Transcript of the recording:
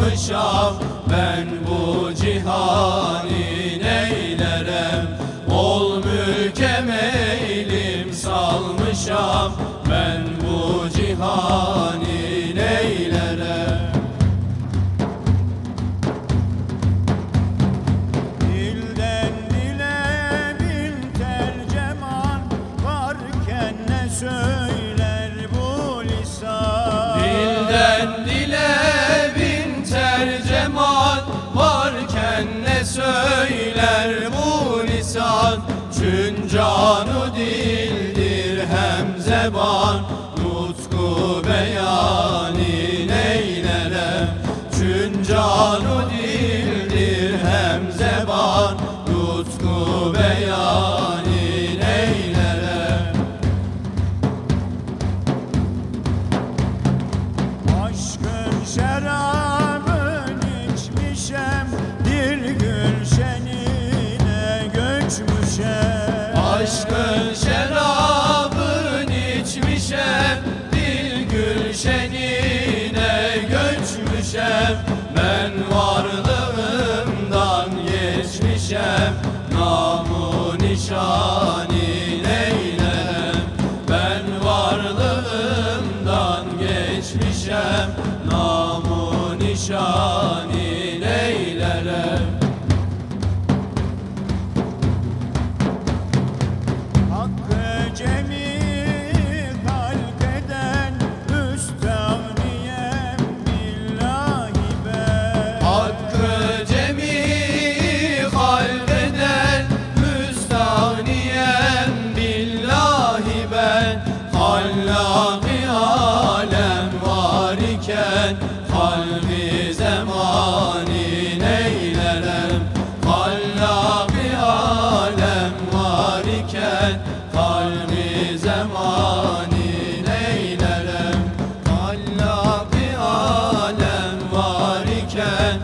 almışam ah ben. Bütün canı dildir hem zeban. Aşkın şerabın içmişem Dil gülşenine göçmüşem Ben varlığımdan geçmişem Namu nişani neylem Ben varlığımdan geçmişem Namu nişani allami alem var iken Halmi eylerem Allami alem var iken Halmi eylerem Allami alem var iken